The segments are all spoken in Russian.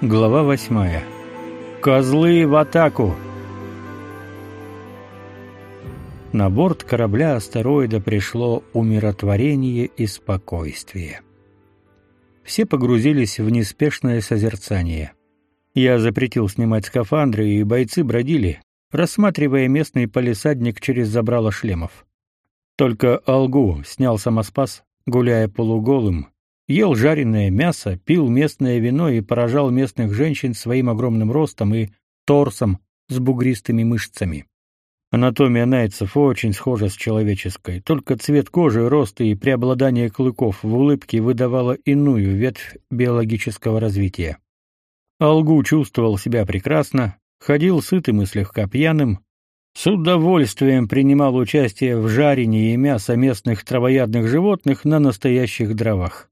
Глава восьмая. Козлы в атаку. На борт корабля астероида пришло умиротворение и спокойствие. Все погрузились в неспешное созерцание. Я запретил снимать скафандры, и бойцы бродили, рассматривая местный полисадник через забрало шлемов. Только Алгу снял самоспас, гуляя полуголым, ел жареное мясо, пил местное вино и поражал местных женщин своим огромным ростом и торсом с бугристыми мышцами. Анатомия найцев очень схожа с человеческой, только цвет кожи, рост и преобладание клыков в улыбке выдавало иную ветвь биологического развития. Алгу чувствовал себя прекрасно, ходил сытым и слегка пьяным, с удовольствием принимал участие в жарении мяса местных травоядных животных на настоящих дровах.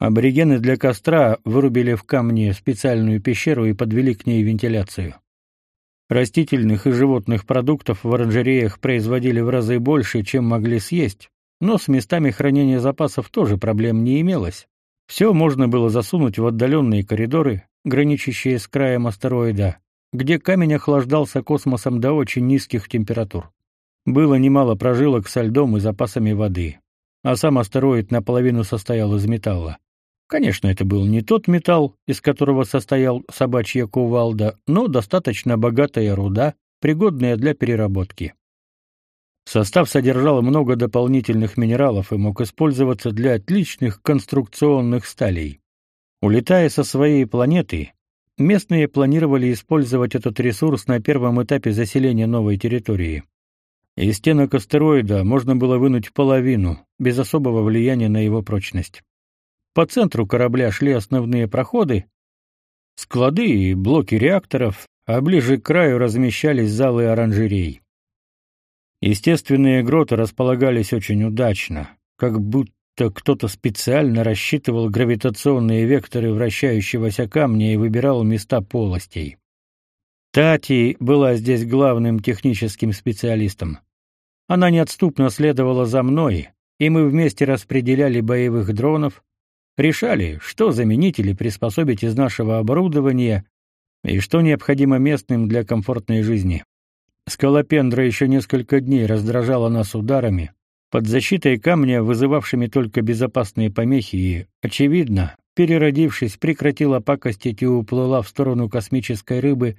Аборигены для костра вырубили в камне специальную пещеру и подвели к ней вентиляцию. Растительных и животных продуктов в оранжереях производили в разы больше, чем могли съесть, но с местами хранения запасов тоже проблем не имелось. Все можно было засунуть в отдаленные коридоры, граничащие с краем астероида, где камень охлаждался космосом до очень низких температур. Было немало прожилок со льдом и запасами воды, а сам астероид наполовину состоял из металла. Конечно, это был не тот металл, из которого состоял собачья кувалда, но достаточно богатая руда, пригодная для переработки. Состав содержал много дополнительных минералов и мог использоваться для отличных конструкционных сталей. Улетая со своей планеты, местные планировали использовать этот ресурс на первом этапе заселения новой территории. Из стенок астероида можно было вынуть половину, без особого влияния на его прочность. По центру корабля шли основные проходы, склады и блоки реакторов, а ближе к краю размещались залы оранжерей. Естественные гроты располагались очень удачно, как будто кто-то специально рассчитывал гравитационные векторы вращающегося камня и выбирал места полостей. Тати была здесь главным техническим специалистом. Она неотступно следовала за мной, и мы вместе распределяли боевых дронов, решали, что заменить или приспособить из нашего оборудования и что необходимо местным для комфортной жизни. Скалопендра еще несколько дней раздражала нас ударами, под защитой камня, вызывавшими только безопасные помехи, и, очевидно, переродившись, прекратила пакостить и уплыла в сторону космической рыбы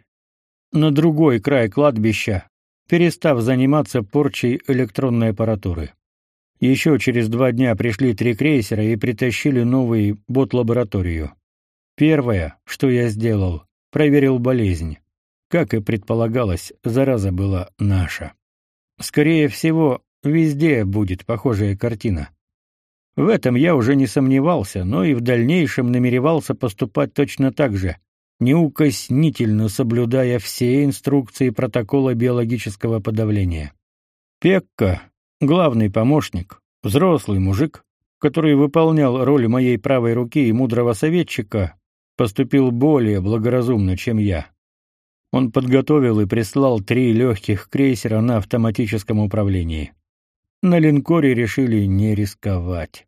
на другой край кладбища, перестав заниматься порчей электронной аппаратуры. Еще через два дня пришли три крейсера и притащили новый бот-лабораторию. Первое, что я сделал, проверил болезнь. Как и предполагалось, зараза была наша. Скорее всего, везде будет похожая картина. В этом я уже не сомневался, но и в дальнейшем намеревался поступать точно так же, неукоснительно соблюдая все инструкции протокола биологического подавления. Пекка, Главный помощник, взрослый мужик, который выполнял роль моей правой руки и мудрого советчика, поступил более благоразумно, чем я. Он подготовил и прислал три легких крейсера на автоматическом управлении. На линкоре решили не рисковать.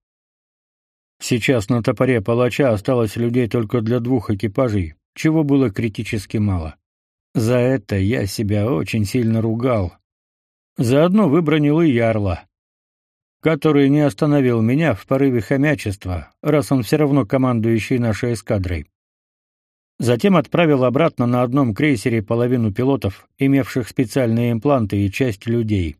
Сейчас на топоре палача осталось людей только для двух экипажей, чего было критически мало. За это я себя очень сильно ругал, Заодно выбронил и Ярла, который не остановил меня в порыве хомячества, раз он все равно командующий нашей эскадрой. Затем отправил обратно на одном крейсере половину пилотов, имевших специальные импланты и часть людей.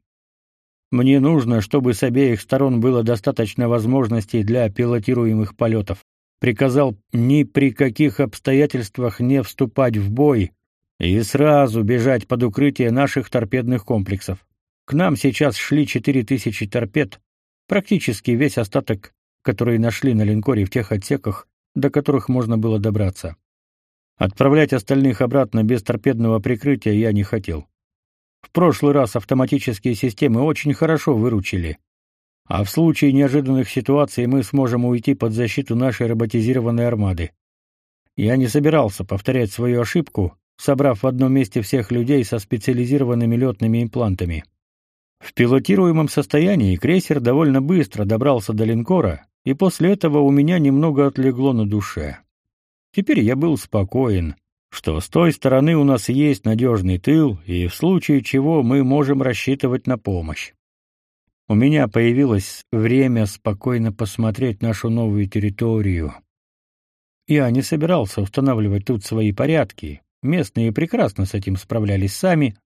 Мне нужно, чтобы с обеих сторон было достаточно возможностей для пилотируемых полетов. Приказал ни при каких обстоятельствах не вступать в бой и сразу бежать под укрытие наших торпедных комплексов. К нам сейчас шли четыре тысячи торпед, практически весь остаток, который нашли на линкоре в тех отсеках, до которых можно было добраться. Отправлять остальных обратно без торпедного прикрытия я не хотел. В прошлый раз автоматические системы очень хорошо выручили. А в случае неожиданных ситуаций мы сможем уйти под защиту нашей роботизированной армады. Я не собирался повторять свою ошибку, собрав в одном месте всех людей со специализированными летными имплантами. В пилотируемом состоянии крейсер довольно быстро добрался до линкора, и после этого у меня немного отлегло на душе. Теперь я был спокоен, что с той стороны у нас есть надежный тыл, и в случае чего мы можем рассчитывать на помощь. У меня появилось время спокойно посмотреть нашу новую территорию. Я не собирался устанавливать тут свои порядки. Местные прекрасно с этим справлялись сами,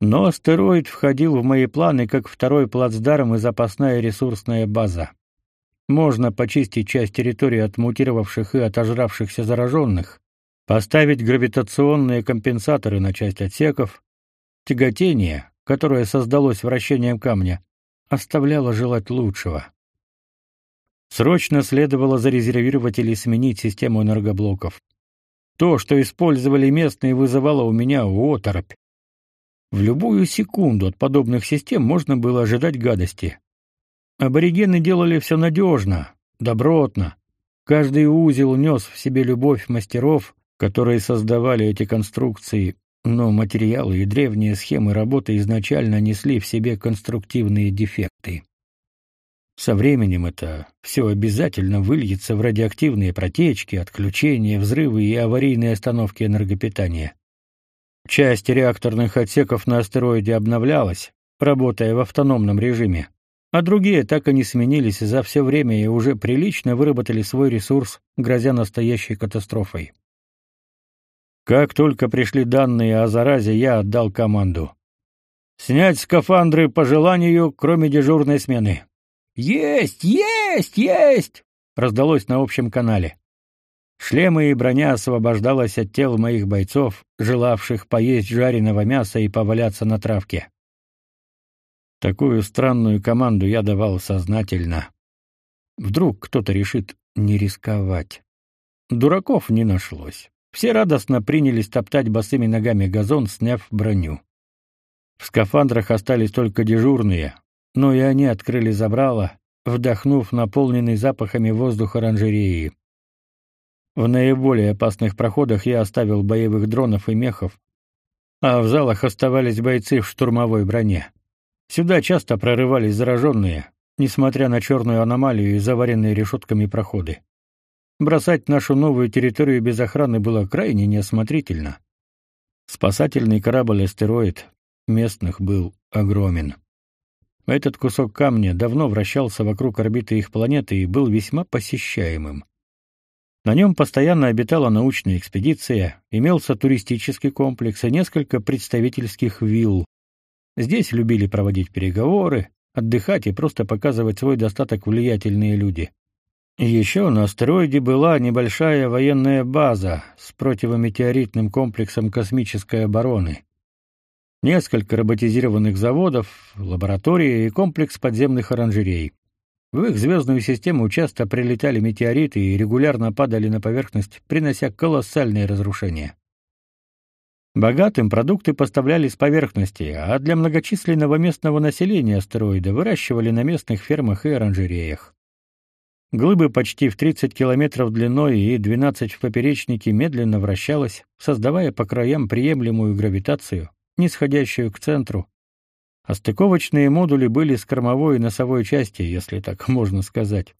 но астероид входил в мои планы как второй плацдарм и запасная ресурсная база. Можно почистить часть территории от мутировавших и отожравшихся зараженных, поставить гравитационные компенсаторы на часть отсеков. Тяготение, которое создалось вращением камня, оставляло желать лучшего. Срочно следовало зарезервировать или сменить систему энергоблоков. То, что использовали местные, вызывало у меня оторопь. В любую секунду от подобных систем можно было ожидать гадости. Аборигены делали все надежно, добротно. Каждый узел нес в себе любовь мастеров, которые создавали эти конструкции, но материалы и древние схемы работы изначально несли в себе конструктивные дефекты. Со временем это все обязательно выльется в радиоактивные протечки, отключения, взрывы и аварийные остановки энергопитания. Часть реакторных отсеков на астероиде обновлялась, работая в автономном режиме, а другие так и не сменились за все время и уже прилично выработали свой ресурс, грозя настоящей катастрофой. Как только пришли данные о заразе, я отдал команду. «Снять скафандры по желанию, кроме дежурной смены». «Есть! Есть! Есть!» раздалось на общем канале. Шлемы и броня освобождалась от тел моих бойцов, желавших поесть жареного мяса и поваляться на травке. Такую странную команду я давал сознательно. Вдруг кто-то решит не рисковать. Дураков не нашлось. Все радостно принялись топтать босыми ногами газон, сняв броню. В скафандрах остались только дежурные, но и они открыли забрало, вдохнув наполненный запахами воздух оранжереи. В наиболее опасных проходах я оставил боевых дронов и мехов, а в залах оставались бойцы в штурмовой броне. Сюда часто прорывались зараженные, несмотря на черную аномалию и заваренные решетками проходы. Бросать нашу новую территорию без охраны было крайне неосмотрительно. Спасательный корабль-астероид местных был огромен. Этот кусок камня давно вращался вокруг орбиты их планеты и был весьма посещаемым. На нем постоянно обитала научная экспедиция, имелся туристический комплекс и несколько представительских вилл. Здесь любили проводить переговоры, отдыхать и просто показывать свой достаток влиятельные люди. Еще на астероиде была небольшая военная база с противометеоритным комплексом космической обороны. Несколько роботизированных заводов, лаборатории и комплекс подземных оранжерей. В их звездную систему часто прилетали метеориты и регулярно падали на поверхность, принося колоссальные разрушения. Богатым продукты поставляли с поверхности, а для многочисленного местного населения астероида выращивали на местных фермах и оранжереях. Глыбы почти в 30 километров длиной и 12 в поперечнике медленно вращалась, создавая по краям приемлемую гравитацию, нисходящую к центру. А стыковочные модули были с кормовой и носовой части, если так можно сказать.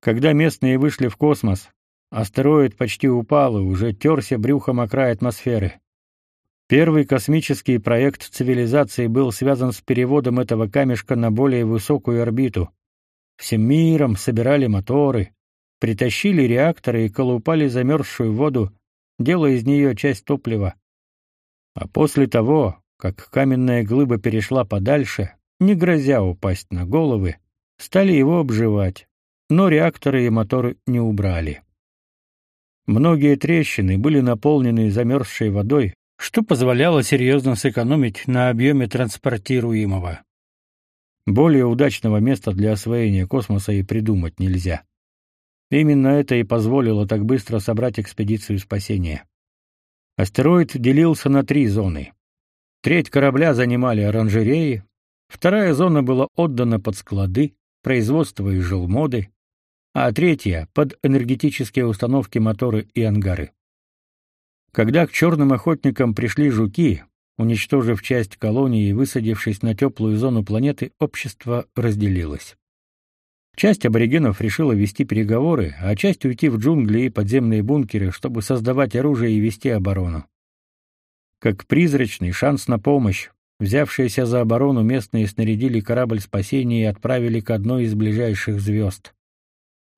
Когда местные вышли в космос, астероид почти упал и уже терся брюхом о край атмосферы. Первый космический проект цивилизации был связан с переводом этого камешка на более высокую орбиту, Всем миром собирали моторы, притащили реакторы и колупали замерзшую воду, делая из нее часть топлива. А после того, как каменная глыба перешла подальше, не грозя упасть на головы, стали его обживать, но реакторы и моторы не убрали. Многие трещины были наполнены замерзшей водой, что позволяло серьезно сэкономить на объеме транспортируемого. Более удачного места для освоения космоса и придумать нельзя. Именно это и позволило так быстро собрать экспедицию спасения. Астероид делился на три зоны. Треть корабля занимали оранжереи, вторая зона была отдана под склады, производство и жилмоды, а третья — под энергетические установки, моторы и ангары. Когда к черным охотникам пришли жуки, Уничтожив часть колонии и высадившись на теплую зону планеты, общество разделилось. Часть аборигенов решила вести переговоры, а часть уйти в джунгли и подземные бункеры, чтобы создавать оружие и вести оборону. Как призрачный шанс на помощь, взявшиеся за оборону местные снарядили корабль спасения и отправили к одной из ближайших звезд.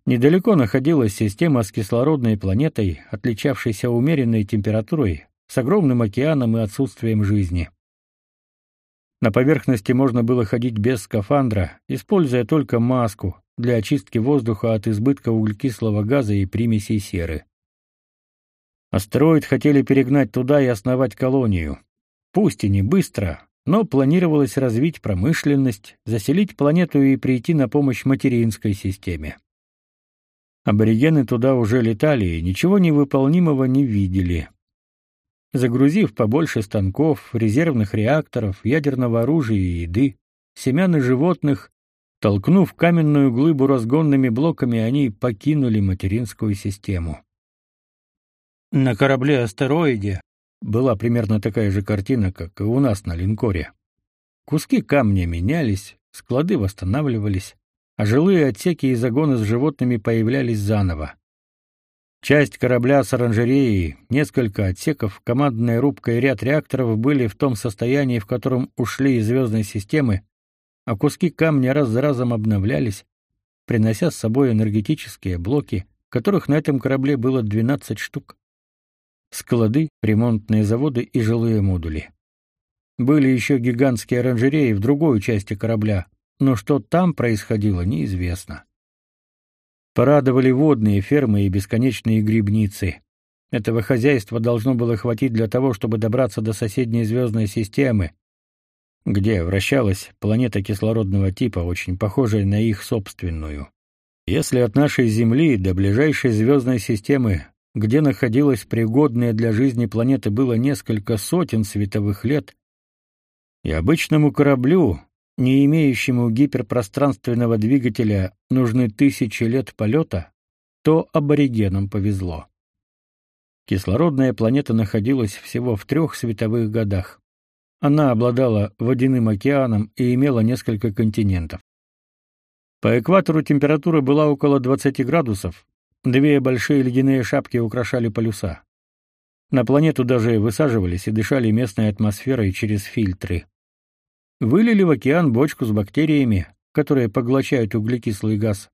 Недалеко находилась система с кислородной планетой, отличавшейся умеренной температурой, с огромным океаном и отсутствием жизни. На поверхности можно было ходить без скафандра, используя только маску для очистки воздуха от избытка углекислого газа и примесей серы. Астероид хотели перегнать туда и основать колонию. Пусть и не быстро, но планировалось развить промышленность, заселить планету и прийти на помощь материнской системе. Аборигены туда уже летали и ничего невыполнимого не видели загрузив побольше станков, резервных реакторов, ядерного оружия и еды, семян и животных, толкнув каменную глыбу разгонными блоками, они покинули материнскую систему. На корабле-астероиде была примерно такая же картина, как и у нас на линкоре. Куски камня менялись, склады восстанавливались, а жилые отсеки и загоны с животными появлялись заново. Часть корабля с оранжереей, несколько отсеков, командная рубка и ряд реакторов были в том состоянии, в котором ушли из звездной системы, а куски камня раз за разом обновлялись, принося с собой энергетические блоки, которых на этом корабле было 12 штук. Склады, ремонтные заводы и жилые модули. Были еще гигантские оранжереи в другой части корабля, но что там происходило, неизвестно. Порадовали водные фермы и бесконечные грибницы. Этого хозяйства должно было хватить для того, чтобы добраться до соседней звездной системы, где вращалась планета кислородного типа, очень похожая на их собственную. Если от нашей Земли до ближайшей звездной системы, где находилась пригодная для жизни планета, было несколько сотен световых лет, и обычному кораблю, не имеющему гиперпространственного двигателя нужны тысячи лет полета, то аборигенам повезло. Кислородная планета находилась всего в трех световых годах. Она обладала водяным океаном и имела несколько континентов. По экватору температура была около 20 градусов, две большие ледяные шапки украшали полюса. На планету даже высаживались и дышали местной атмосферой через фильтры. Вылили в океан бочку с бактериями, которые поглощают углекислый газ.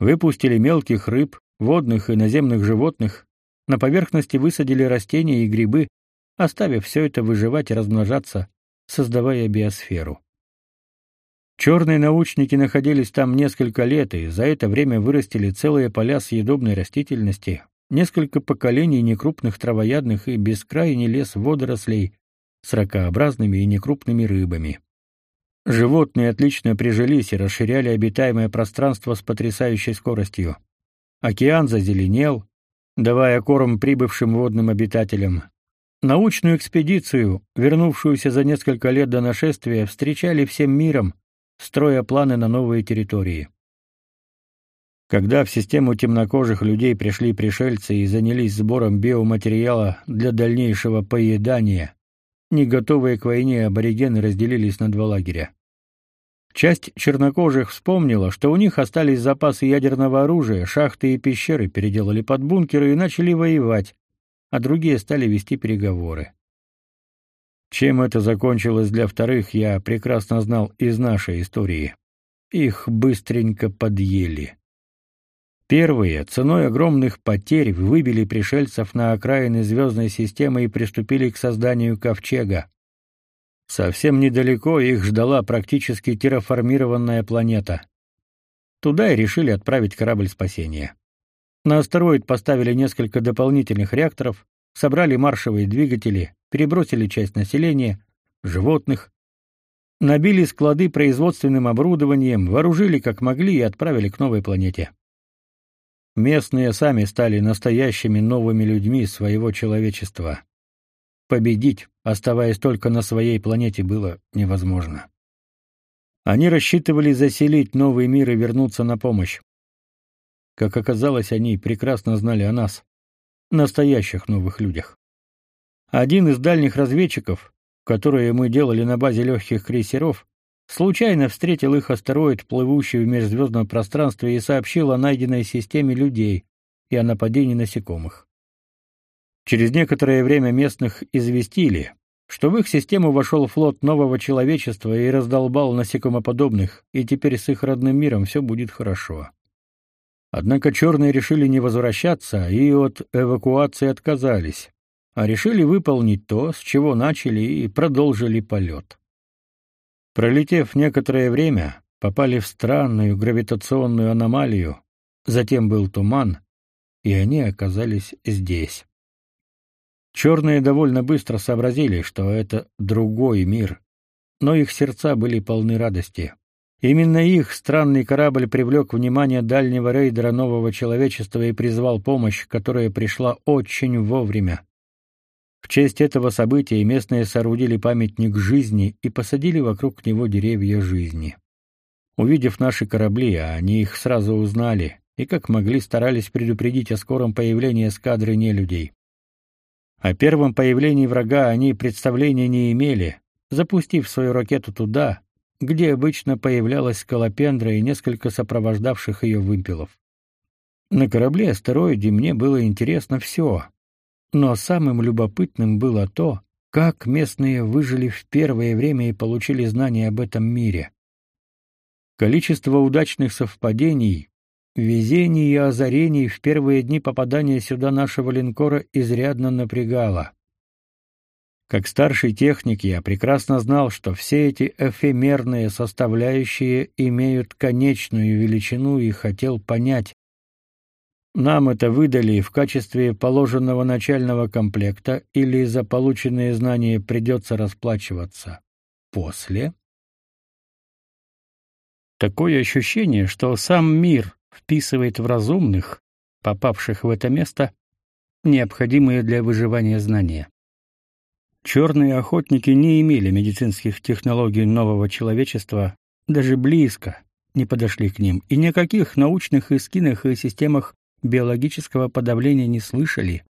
Выпустили мелких рыб, водных и наземных животных, на поверхности высадили растения и грибы, оставив все это выживать и размножаться, создавая биосферу. Черные научники находились там несколько лет и за это время вырастили целые поля съедобной растительности, несколько поколений некрупных травоядных и бескрайний лес водорослей, с ракообразными и некрупными рыбами. Животные отлично прижились и расширяли обитаемое пространство с потрясающей скоростью. Океан зазеленел, давая корм прибывшим водным обитателям. Научную экспедицию, вернувшуюся за несколько лет до нашествия, встречали всем миром, строя планы на новые территории. Когда в систему темнокожих людей пришли пришельцы и занялись сбором биоматериала для дальнейшего поедания, не готовые к войне аборигены разделились на два лагеря. Часть чернокожих вспомнила, что у них остались запасы ядерного оружия, шахты и пещеры переделали под бункеры и начали воевать, а другие стали вести переговоры. Чем это закончилось для вторых, я прекрасно знал из нашей истории. Их быстренько подъели. Первые ценой огромных потерь выбили пришельцев на окраины звездной системы и приступили к созданию ковчега. Совсем недалеко их ждала практически терраформированная планета. Туда и решили отправить корабль спасения. На астероид поставили несколько дополнительных реакторов, собрали маршевые двигатели, перебросили часть населения, животных, набили склады производственным оборудованием, вооружили как могли и отправили к новой планете. Местные сами стали настоящими новыми людьми своего человечества. Победить, оставаясь только на своей планете, было невозможно. Они рассчитывали заселить новый мир и вернуться на помощь. Как оказалось, они прекрасно знали о нас, настоящих новых людях. Один из дальних разведчиков, которые мы делали на базе легких крейсеров, случайно встретил их астероид, плывущий в межзвездном пространстве, и сообщил о найденной системе людей и о нападении насекомых. Через некоторое время местных известили, что в их систему вошел флот нового человечества и раздолбал насекомоподобных, и теперь с их родным миром все будет хорошо. Однако черные решили не возвращаться и от эвакуации отказались, а решили выполнить то, с чего начали и продолжили полет. Пролетев некоторое время, попали в странную гравитационную аномалию, затем был туман, и они оказались здесь. Черные довольно быстро сообразили, что это другой мир, но их сердца были полны радости. Именно их странный корабль привлек внимание дальнего рейдера нового человечества и призвал помощь, которая пришла очень вовремя. В честь этого события местные соорудили памятник жизни и посадили вокруг него деревья жизни. Увидев наши корабли, они их сразу узнали и как могли старались предупредить о скором появлении эскадры нелюдей. О первом появлении врага они представления не имели, запустив свою ракету туда, где обычно появлялась скалопендра и несколько сопровождавших ее вымпелов. На корабле-астероиде мне было интересно все, но самым любопытным было то, как местные выжили в первое время и получили знания об этом мире. Количество удачных совпадений, Везение и озарений в первые дни попадания сюда нашего линкора изрядно напрягало. Как старший техник я прекрасно знал, что все эти эфемерные составляющие имеют конечную величину и хотел понять, нам это выдали в качестве положенного начального комплекта или за полученные знания придется расплачиваться после? Такое ощущение, что сам мир вписывает в разумных, попавших в это место, необходимые для выживания знания. Черные охотники не имели медицинских технологий нового человечества, даже близко не подошли к ним, и никаких научных эскинах и системах биологического подавления не слышали.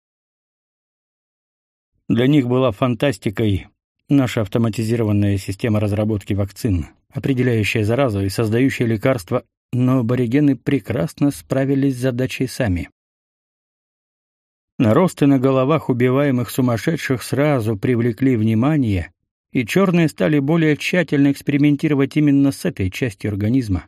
Для них была фантастикой наша автоматизированная система разработки вакцин, определяющая заразу и создающая лекарства но аборигены прекрасно справились с задачей сами. Наросты на головах убиваемых сумасшедших сразу привлекли внимание, и черные стали более тщательно экспериментировать именно с этой частью организма.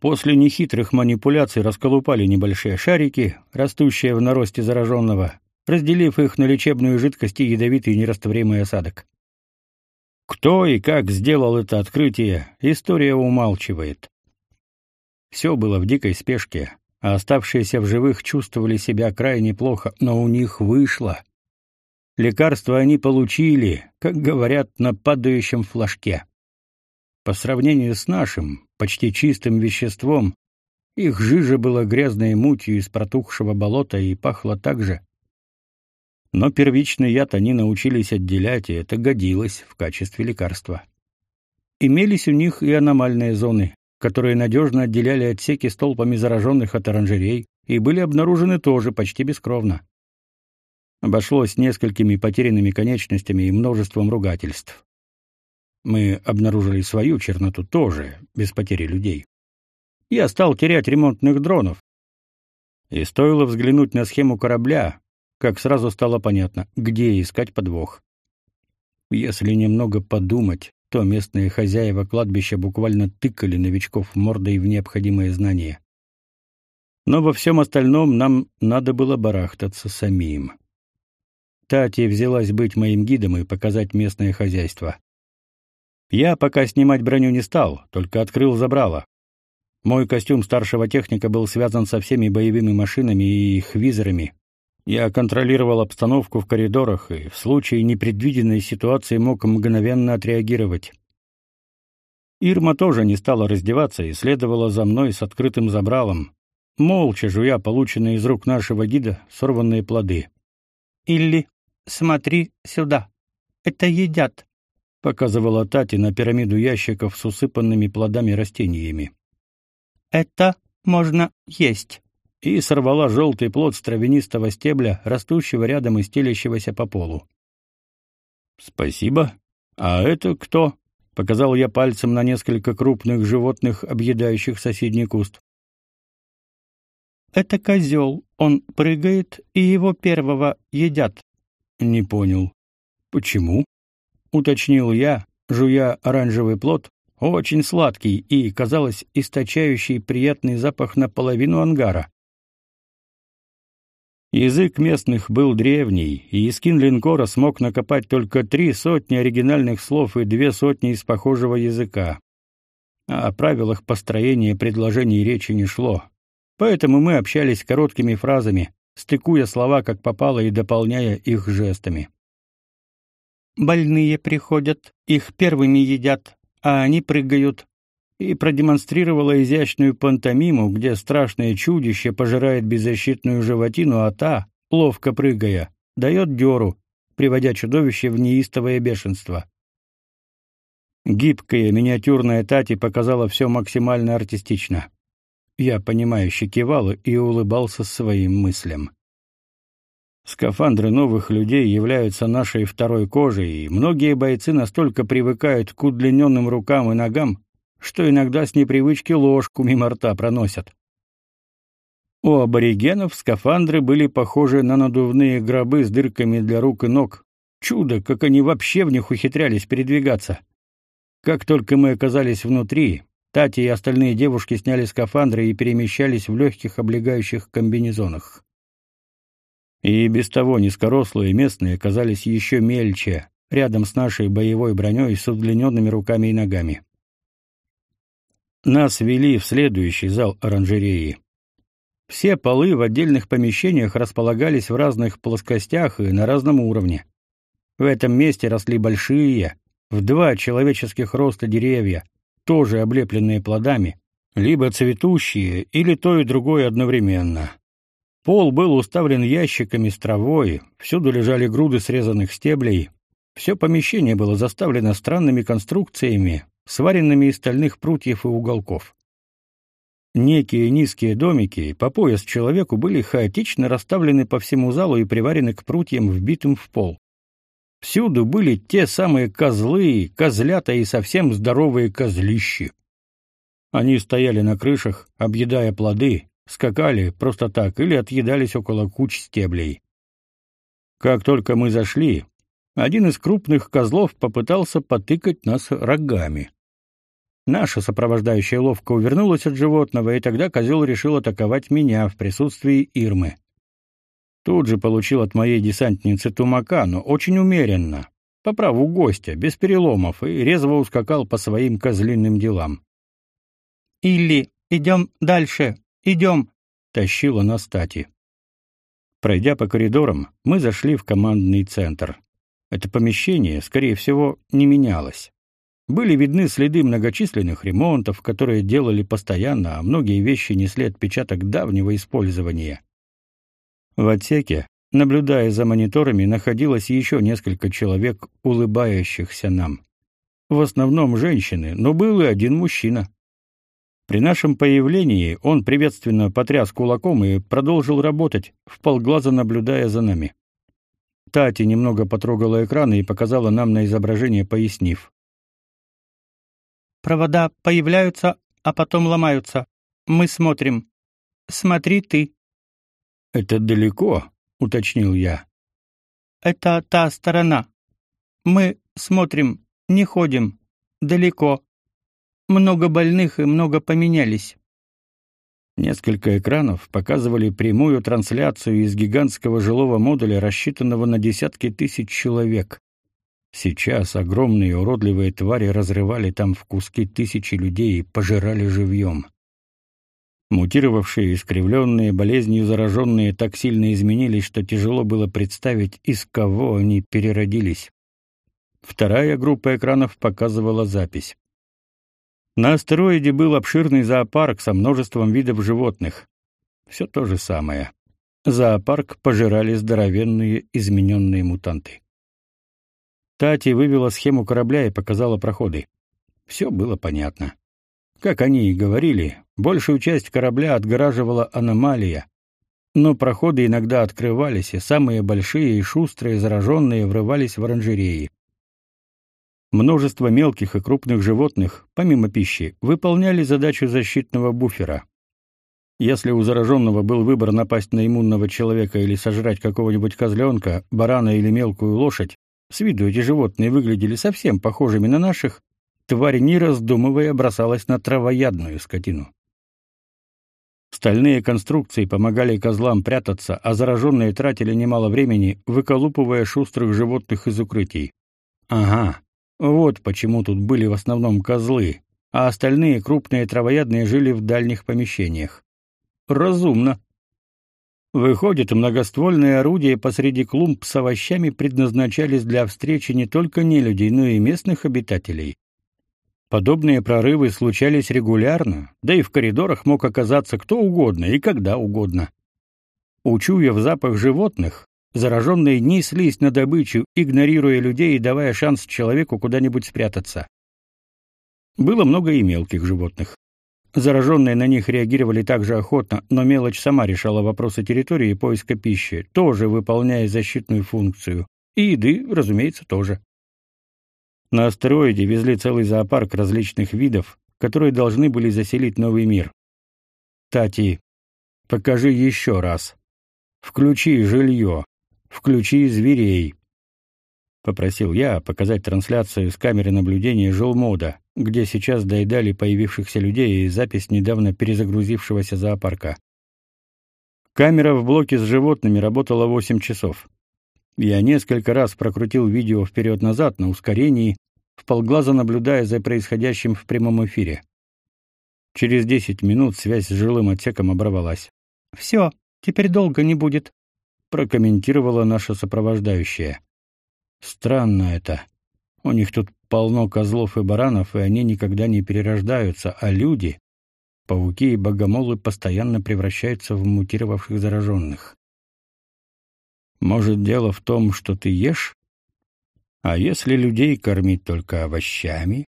После нехитрых манипуляций расколупали небольшие шарики, растущие в наросте зараженного, разделив их на лечебную жидкость и ядовитый нерастворимый осадок. Кто и как сделал это открытие, история умалчивает. Все было в дикой спешке, а оставшиеся в живых чувствовали себя крайне плохо, но у них вышло. Лекарство они получили, как говорят, на падающем флажке. По сравнению с нашим, почти чистым веществом, их жижа была грязной мутью из протухшего болота и пахла так же. Но первичный яд они научились отделять, и это годилось в качестве лекарства. Имелись у них и аномальные зоны, которые надежно отделяли отсеки с зараженных от оранжерей и были обнаружены тоже почти бескровно. Обошлось несколькими потерянными конечностями и множеством ругательств. Мы обнаружили свою черноту тоже, без потери людей. Я стал терять ремонтных дронов. И стоило взглянуть на схему корабля, как сразу стало понятно, где искать подвох. Если немного подумать, то местные хозяева кладбища буквально тыкали новичков мордой в необходимые знания. Но во всем остальном нам надо было барахтаться самим. Тати взялась быть моим гидом и показать местное хозяйство. Я пока снимать броню не стал, только открыл забрало. Мой костюм старшего техника был связан со всеми боевыми машинами и их визорами, я контролировал обстановку в коридорах и в случае непредвиденной ситуации мог мгновенно отреагировать. Ирма тоже не стала раздеваться и следовала за мной с открытым забралом, молча жуя полученные из рук нашего гида сорванные плоды. «Илли, смотри сюда. Это едят», — показывала Тати на пирамиду ящиков с усыпанными плодами растениями. «Это можно есть» и сорвала желтый плод с травянистого стебля, растущего рядом и стелящегося по полу. «Спасибо. А это кто?» — Показал я пальцем на несколько крупных животных, объедающих соседний куст. Это козел. Он прыгает, и его первого едят. Не понял. Почему? Уточнил я, жуя оранжевый плод, очень сладкий и, казалось, источающий приятный запах наполовину ангара. Язык местных был древний, и Искин линкора смог накопать только три сотни оригинальных слов и две сотни из похожего языка. А о правилах построения предложений речи не шло. Поэтому мы общались короткими фразами, стыкуя слова как попало и дополняя их жестами. Больные приходят, их первыми едят, а они прыгают. И продемонстрировала изящную пантомиму, где страшное чудище пожирает беззащитную животину, а та, ловко прыгая, дает дёру, приводя чудовище в неистовое бешенство. Гибкая миниатюрная Тати показала все максимально артистично. Я понимающе кивал и улыбался своим мыслям. Скафандры новых людей являются нашей второй кожей, и многие бойцы настолько привыкают к удлиненным рукам и ногам, что иногда с непривычки ложку мимо рта проносят. У аборигенов скафандры были похожи на надувные гробы с дырками для рук и ног. Чудо, как они вообще в них ухитрялись передвигаться. Как только мы оказались внутри, Тати и остальные девушки сняли скафандры и перемещались в легких облегающих комбинезонах. И без того низкорослые местные оказались еще мельче, рядом с нашей боевой броней с удлиненными руками и ногами. Нас вели в следующий зал оранжереи. Все полы в отдельных помещениях располагались в разных плоскостях и на разном уровне. В этом месте росли большие, в два человеческих роста деревья, тоже облепленные плодами, либо цветущие, или то и другое одновременно. Пол был уставлен ящиками с травой, всюду лежали груды срезанных стеблей. Все помещение было заставлено странными конструкциями, сваренными из стальных прутьев и уголков. Некие низкие домики по пояс человеку были хаотично расставлены по всему залу и приварены к прутьям, вбитым в пол. Всюду были те самые козлы, козлята и совсем здоровые козлищи. Они стояли на крышах, объедая плоды, скакали просто так или отъедались около куч стеблей. Как только мы зашли, один из крупных козлов попытался потыкать нас рогами. Наша сопровождающая ловко увернулась от животного, и тогда козел решил атаковать меня в присутствии Ирмы. Тут же получил от моей десантницы тумака, но очень умеренно, по праву гостя, без переломов, и резво ускакал по своим козлиным делам. «Илли, идем дальше, идем!» — тащила на стати. Пройдя по коридорам, мы зашли в командный центр. Это помещение, скорее всего, не менялось. Были видны следы многочисленных ремонтов, которые делали постоянно, а многие вещи несли отпечаток давнего использования. В отсеке, наблюдая за мониторами, находилось еще несколько человек, улыбающихся нам. В основном женщины, но был и один мужчина. При нашем появлении он приветственно потряс кулаком и продолжил работать, вполглаза наблюдая за нами. Тати немного потрогала экраны и показала нам на изображение, пояснив. «Провода появляются, а потом ломаются. Мы смотрим. Смотри ты». Это далеко, уточнил я. Это та сторона. Мы смотрим, не ходим. Далеко. Много больных и много поменялись. Несколько экранов показывали прямую трансляцию из гигантского жилого модуля, рассчитанного на десятки тысяч человек. Сейчас огромные уродливые твари разрывали там в куски тысячи людей и пожирали живьем. Мутировавшие, искривленные, болезнью зараженные так сильно изменились, что тяжело было представить, из кого они переродились. Вторая группа экранов показывала запись. На астероиде был обширный зоопарк со множеством видов животных. Все то же самое. Зоопарк пожирали здоровенные измененные мутанты. Тати вывела схему корабля и показала проходы. Все было понятно. Как они и говорили, большую часть корабля отгораживала аномалия, но проходы иногда открывались, и самые большие и шустрые зараженные врывались в оранжереи. Множество мелких и крупных животных, помимо пищи, выполняли задачу защитного буфера. Если у зараженного был выбор напасть на иммунного человека или сожрать какого-нибудь козленка, барана или мелкую лошадь, с виду эти животные выглядели совсем похожими на наших, тварь, не раздумывая, бросалась на травоядную скотину. Стальные конструкции помогали козлам прятаться, а зараженные тратили немало времени, выколупывая шустрых животных из укрытий. Ага, вот почему тут были в основном козлы, а остальные крупные травоядные жили в дальних помещениях. Разумно. Выходит, многоствольные орудия посреди клумб с овощами предназначались для встречи не только нелюдей, но и местных обитателей. Подобные прорывы случались регулярно, да и в коридорах мог оказаться кто угодно и когда угодно. Учуяв запах животных, Зараженные неслись на добычу, игнорируя людей и давая шанс человеку куда-нибудь спрятаться. Было много и мелких животных. Зараженные на них реагировали также охотно, но мелочь сама решала вопросы территории и поиска пищи, тоже выполняя защитную функцию. И еды, разумеется, тоже. На астероиде везли целый зоопарк различных видов, которые должны были заселить новый мир. Тати, покажи еще раз. Включи жилье. Включи зверей, попросил я показать трансляцию с камеры наблюдения жилмода, где сейчас доедали появившихся людей и запись недавно перезагрузившегося зоопарка. Камера в блоке с животными работала 8 часов. Я несколько раз прокрутил видео вперед назад на ускорении, вполглаза наблюдая за происходящим в прямом эфире. Через 10 минут связь с жилым отсеком оборвалась. «Все, теперь долго не будет, прокомментировала наша сопровождающая. Странно это. У них тут полно козлов и баранов, и они никогда не перерождаются, а люди, пауки и богомолы постоянно превращаются в мутировавших зараженных. Может, дело в том, что ты ешь? А если людей кормить только овощами?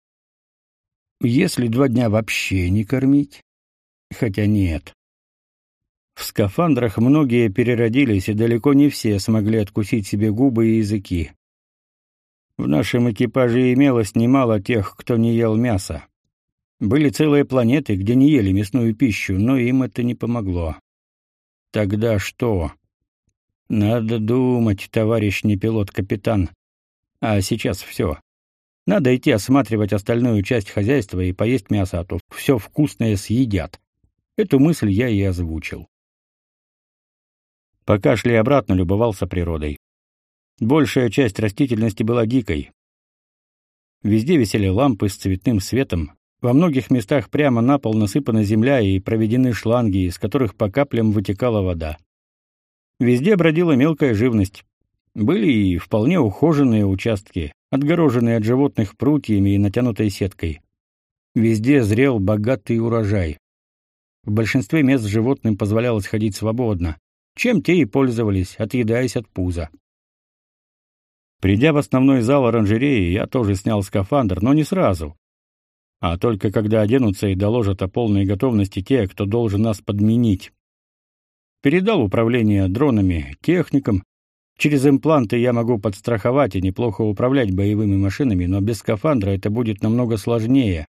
Если два дня вообще не кормить? Хотя нет. В скафандрах многие переродились, и далеко не все смогли откусить себе губы и языки. В нашем экипаже имелось немало тех, кто не ел мяса. Были целые планеты, где не ели мясную пищу, но им это не помогло. Тогда что? Надо думать, товарищ не пилот-капитан. А сейчас все. Надо идти осматривать остальную часть хозяйства и поесть мясо, а то все вкусное съедят. Эту мысль я и озвучил. Пока шли обратно, любовался природой. Большая часть растительности была дикой. Везде висели лампы с цветным светом. Во многих местах прямо на пол насыпана земля и проведены шланги, из которых по каплям вытекала вода. Везде бродила мелкая живность. Были и вполне ухоженные участки, отгороженные от животных прутьями и натянутой сеткой. Везде зрел богатый урожай. В большинстве мест животным позволялось ходить свободно чем те и пользовались, отъедаясь от пуза. Придя в основной зал оранжереи, я тоже снял скафандр, но не сразу, а только когда оденутся и доложат о полной готовности те, кто должен нас подменить. Передал управление дронами техникам. Через импланты я могу подстраховать и неплохо управлять боевыми машинами, но без скафандра это будет намного сложнее.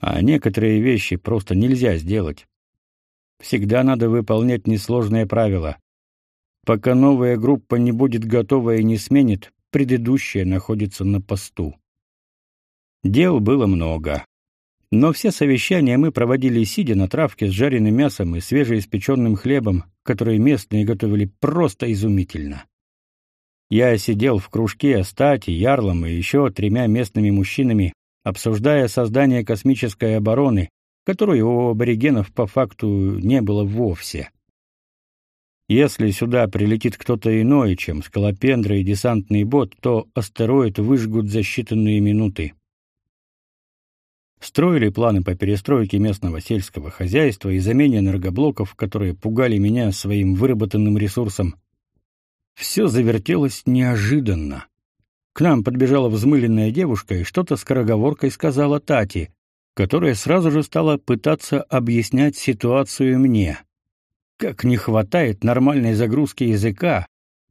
А некоторые вещи просто нельзя сделать. Всегда надо выполнять несложные правила. Пока новая группа не будет готова и не сменит, предыдущая находится на посту. Дел было много. Но все совещания мы проводили сидя на травке с жареным мясом и свежеиспеченным хлебом, которые местные готовили просто изумительно. Я сидел в кружке с Тати, Ярлом и еще тремя местными мужчинами, обсуждая создание космической обороны, которой у аборигенов по факту не было вовсе. Если сюда прилетит кто-то иной, чем скалопендра и десантный бот, то астероид выжгут за считанные минуты. Строили планы по перестройке местного сельского хозяйства и замене энергоблоков, которые пугали меня своим выработанным ресурсом. Все завертелось неожиданно. К нам подбежала взмыленная девушка и что-то скороговоркой сказала Тати, которая сразу же стала пытаться объяснять ситуацию мне. Как не хватает нормальной загрузки языка,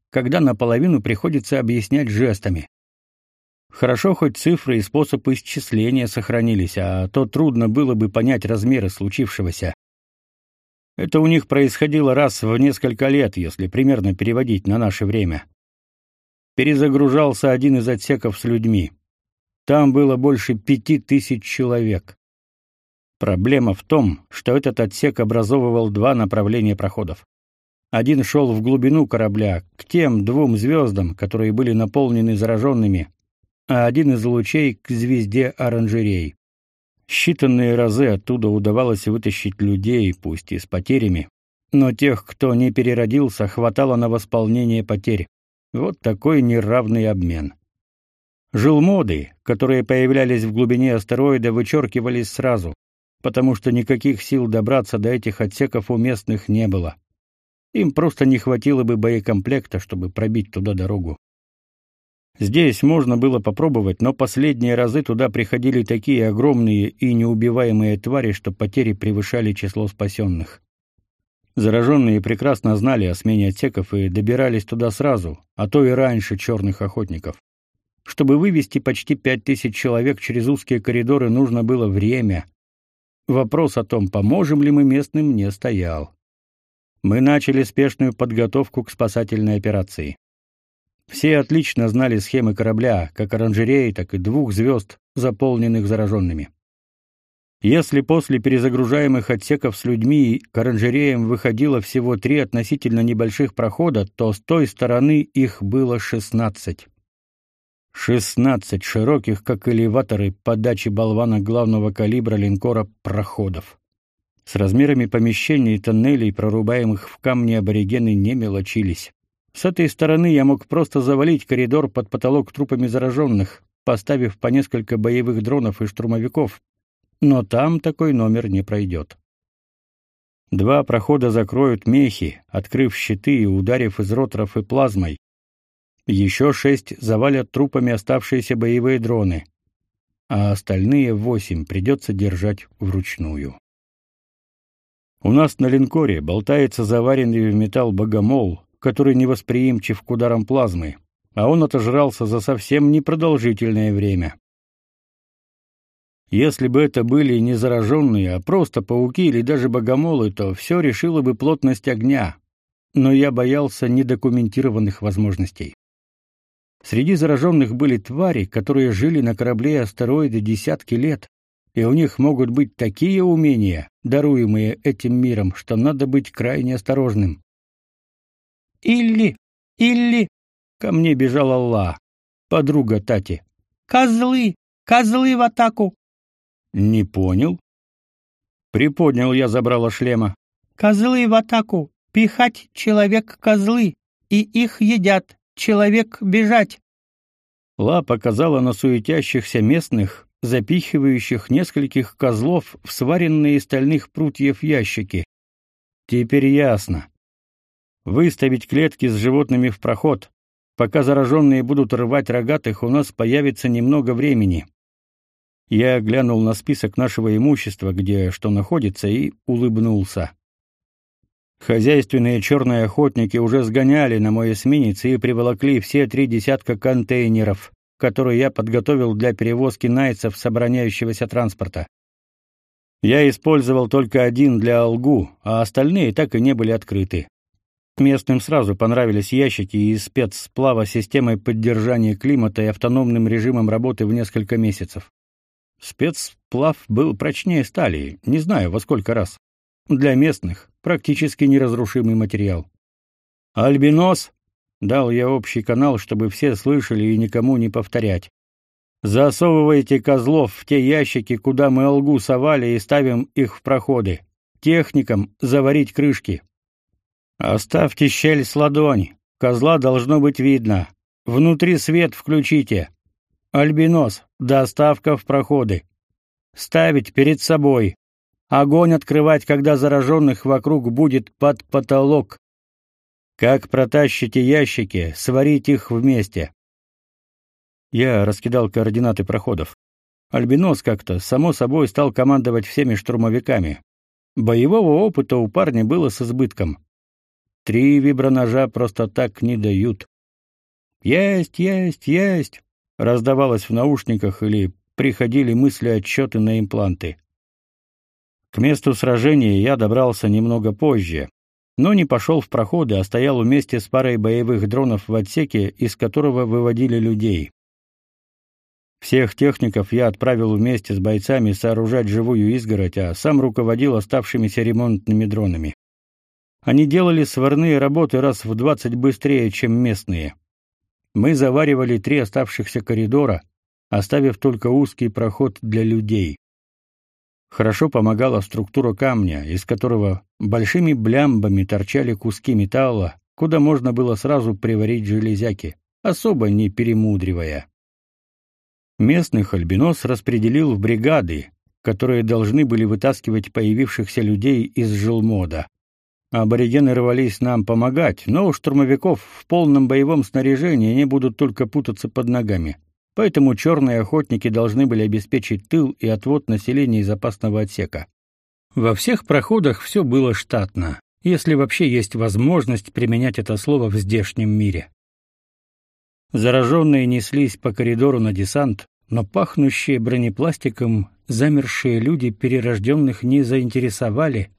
когда наполовину приходится объяснять жестами. Хорошо хоть цифры и способ исчисления сохранились, а то трудно было бы понять размеры случившегося. Это у них происходило раз в несколько лет, если примерно переводить на наше время. Перезагружался один из отсеков с людьми. Там было больше пяти тысяч человек. Проблема в том, что этот отсек образовывал два направления проходов. Один шел в глубину корабля, к тем двум звездам, которые были наполнены зараженными, а один из лучей к звезде оранжерей. Считанные разы оттуда удавалось вытащить людей, пусть и с потерями, но тех, кто не переродился, хватало на восполнение потерь. Вот такой неравный обмен. Жилмоды, которые появлялись в глубине астероида, вычеркивались сразу, потому что никаких сил добраться до этих отсеков у местных не было. Им просто не хватило бы боекомплекта, чтобы пробить туда дорогу. Здесь можно было попробовать, но последние разы туда приходили такие огромные и неубиваемые твари, что потери превышали число спасенных. Зараженные прекрасно знали о смене отсеков и добирались туда сразу, а то и раньше черных охотников. Чтобы вывести почти пять тысяч человек через узкие коридоры, нужно было время. Вопрос о том, поможем ли мы местным, не стоял. Мы начали спешную подготовку к спасательной операции. Все отлично знали схемы корабля, как оранжереи, так и двух звезд, заполненных зараженными. Если после перезагружаемых отсеков с людьми к оранжереям выходило всего три относительно небольших прохода, то с той стороны их было шестнадцать. Шестнадцать широких, как элеваторы, подачи болвана главного калибра линкора проходов. С размерами помещений и тоннелей, прорубаемых в камне аборигены, не мелочились. С этой стороны я мог просто завалить коридор под потолок трупами зараженных, поставив по несколько боевых дронов и штурмовиков. Но там такой номер не пройдет. Два прохода закроют мехи, открыв щиты и ударив из роторов и плазмой, еще шесть завалят трупами оставшиеся боевые дроны, а остальные восемь придется держать вручную. У нас на линкоре болтается заваренный в металл богомол, который невосприимчив к ударам плазмы, а он отожрался за совсем непродолжительное время. Если бы это были не зараженные, а просто пауки или даже богомолы, то все решило бы плотность огня, но я боялся недокументированных возможностей. Среди зараженных были твари, которые жили на корабле астероида десятки лет, и у них могут быть такие умения, даруемые этим миром, что надо быть крайне осторожным. «Илли! Илли!» — ко мне бежала Алла, подруга Тати. «Козлы! Козлы в атаку!» «Не понял?» Приподнял я забрала шлема. «Козлы в атаку! Пихать человек козлы! И их едят! Человек бежать. Ла показала на суетящихся местных, запихивающих нескольких козлов в сваренные из стальных прутьев ящики. Теперь ясно. Выставить клетки с животными в проход. Пока зараженные будут рвать рогатых, у нас появится немного времени. Я глянул на список нашего имущества, где что находится, и улыбнулся. Хозяйственные черные охотники уже сгоняли на мой эсминец и приволокли все три десятка контейнеров, которые я подготовил для перевозки найцев с обороняющегося транспорта. Я использовал только один для Алгу, а остальные так и не были открыты. Местным сразу понравились ящики из спецсплава с системой поддержания климата и автономным режимом работы в несколько месяцев. Спецсплав был прочнее стали, не знаю во сколько раз. Для местных практически неразрушимый материал. Альбинос дал я общий канал, чтобы все слышали и никому не повторять. Засовывайте козлов в те ящики, куда мы алгу совали и ставим их в проходы. Техникам заварить крышки. Оставьте щель с ладонь. Козла должно быть видно. Внутри свет включите. Альбинос, доставка в проходы. Ставить перед собой. Огонь открывать, когда зараженных вокруг будет под потолок. Как протащите ящики, сварить их вместе. Я раскидал координаты проходов. Альбинос как-то само собой стал командовать всеми штурмовиками. Боевого опыта у парня было с избытком. Три виброножа просто так не дают. Есть, есть, есть. раздавалось в наушниках или приходили мысли-отчеты на импланты. К месту сражения я добрался немного позже, но не пошел в проходы, а стоял вместе с парой боевых дронов в отсеке, из которого выводили людей. Всех техников я отправил вместе с бойцами сооружать живую изгородь, а сам руководил оставшимися ремонтными дронами. Они делали сварные работы раз в двадцать быстрее, чем местные. Мы заваривали три оставшихся коридора, оставив только узкий проход для людей. Хорошо помогала структура камня, из которого большими блямбами торчали куски металла, куда можно было сразу приварить железяки, особо не перемудривая. Местных альбинос распределил в бригады, которые должны были вытаскивать появившихся людей из жилмода. Аборигены рвались нам помогать, но у штурмовиков в полном боевом снаряжении они будут только путаться под ногами. Поэтому черные охотники должны были обеспечить тыл и отвод населения из опасного отсека. Во всех проходах все было штатно, если вообще есть возможность применять это слово в здешнем мире. Зараженные неслись по коридору на десант, но пахнущие бронепластиком замершие люди перерожденных не заинтересовали,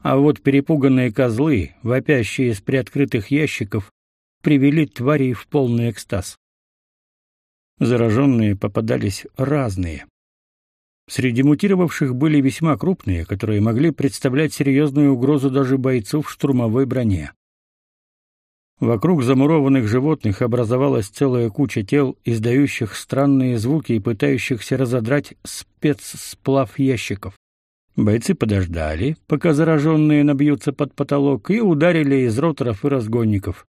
а вот перепуганные козлы, вопящие из приоткрытых ящиков, привели тварей в полный экстаз. Зараженные попадались разные. Среди мутировавших были весьма крупные, которые могли представлять серьезную угрозу даже бойцу в штурмовой броне. Вокруг замурованных животных образовалась целая куча тел, издающих странные звуки и пытающихся разодрать спецсплав ящиков. Бойцы подождали, пока зараженные набьются под потолок, и ударили из роторов и разгонников.